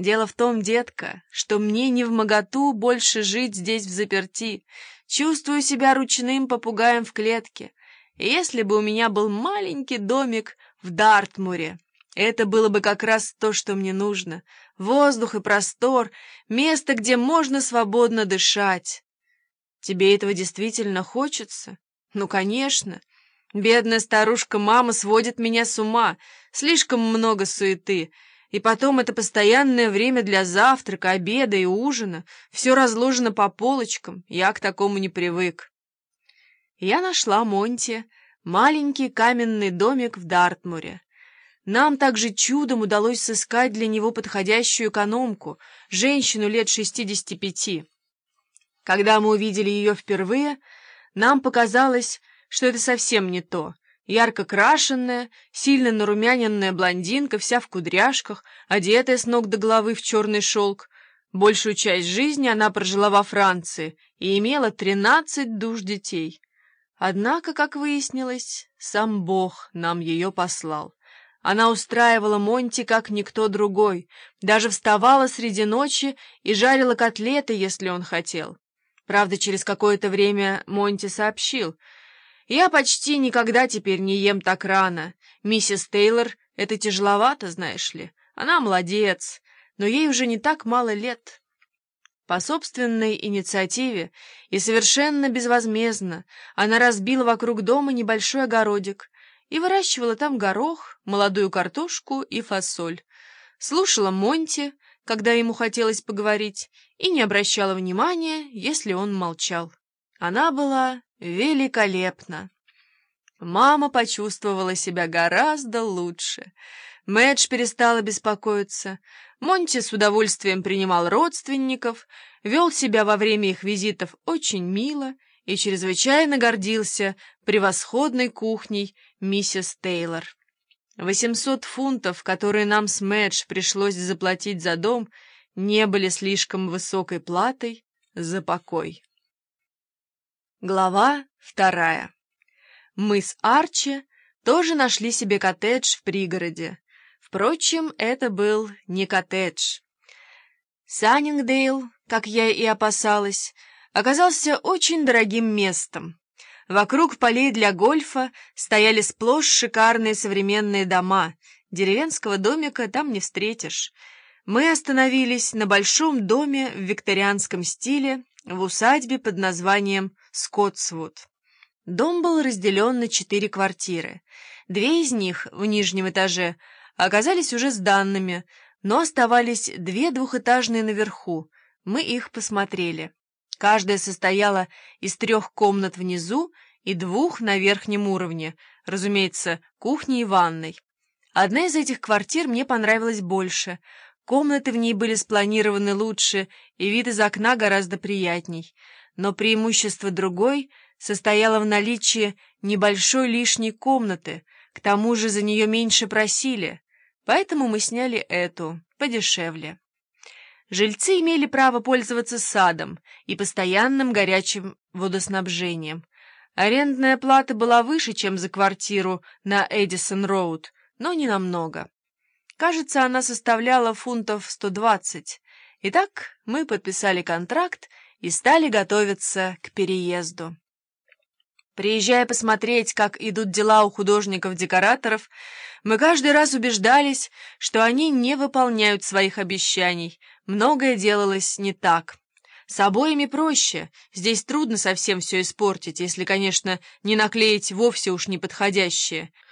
Дело в том, детка, что мне не в моготу больше жить здесь в заперти. Чувствую себя ручным попугаем в клетке. Если бы у меня был маленький домик в Дартмуре, это было бы как раз то, что мне нужно. Воздух и простор, место, где можно свободно дышать. Тебе этого действительно хочется? Ну, конечно. Бедная старушка-мама сводит меня с ума. Слишком много суеты. И потом это постоянное время для завтрака, обеда и ужина. Все разложено по полочкам. Я к такому не привык. Я нашла Монти, маленький каменный домик в Дартмуре. Нам также чудом удалось сыскать для него подходящую экономку, женщину лет 65. Когда мы увидели ее впервые, нам показалось, что это совсем не то. Ярко крашенная, сильно нарумяненная блондинка, вся в кудряшках, одетая с ног до головы в черный шелк. Большую часть жизни она прожила во Франции и имела тринадцать душ детей. Однако, как выяснилось, сам Бог нам ее послал. Она устраивала Монти как никто другой, даже вставала среди ночи и жарила котлеты, если он хотел. Правда, через какое-то время Монти сообщил — я почти никогда теперь не ем так рано. Миссис Тейлор — это тяжеловато, знаешь ли. Она молодец, но ей уже не так мало лет. По собственной инициативе и совершенно безвозмездно она разбила вокруг дома небольшой огородик и выращивала там горох, молодую картошку и фасоль. Слушала Монти, когда ему хотелось поговорить, и не обращала внимания, если он молчал. Она была великолепна. Мама почувствовала себя гораздо лучше. Мэдж перестала беспокоиться. Монти с удовольствием принимал родственников, вел себя во время их визитов очень мило и чрезвычайно гордился превосходной кухней миссис Тейлор. Восемьсот фунтов, которые нам с Мэдж пришлось заплатить за дом, не были слишком высокой платой за покой. Глава вторая. Мы с Арчи тоже нашли себе коттедж в пригороде. Впрочем, это был не коттедж. Саннингдейл, как я и опасалась, оказался очень дорогим местом. Вокруг полей для гольфа стояли сплошь шикарные современные дома. Деревенского домика там не встретишь. Мы остановились на большом доме в викторианском стиле в усадьбе под названием Скотсвуд. Дом был разделен на четыре квартиры. Две из них в нижнем этаже оказались уже сданными, но оставались две двухэтажные наверху. Мы их посмотрели. Каждая состояла из трех комнат внизу и двух на верхнем уровне, разумеется, кухни и ванной. Одна из этих квартир мне понравилась больше — Комнаты в ней были спланированы лучше, и вид из окна гораздо приятней. Но преимущество другой состояло в наличии небольшой лишней комнаты, к тому же за нее меньше просили, поэтому мы сняли эту, подешевле. Жильцы имели право пользоваться садом и постоянным горячим водоснабжением. Арендная плата была выше, чем за квартиру на Эдисон-Роуд, но не намного. Кажется, она составляла фунтов 120. Итак, мы подписали контракт и стали готовиться к переезду. Приезжая посмотреть, как идут дела у художников-декораторов, мы каждый раз убеждались, что они не выполняют своих обещаний. Многое делалось не так. С обоями проще. Здесь трудно совсем все испортить, если, конечно, не наклеить вовсе уж неподходящее —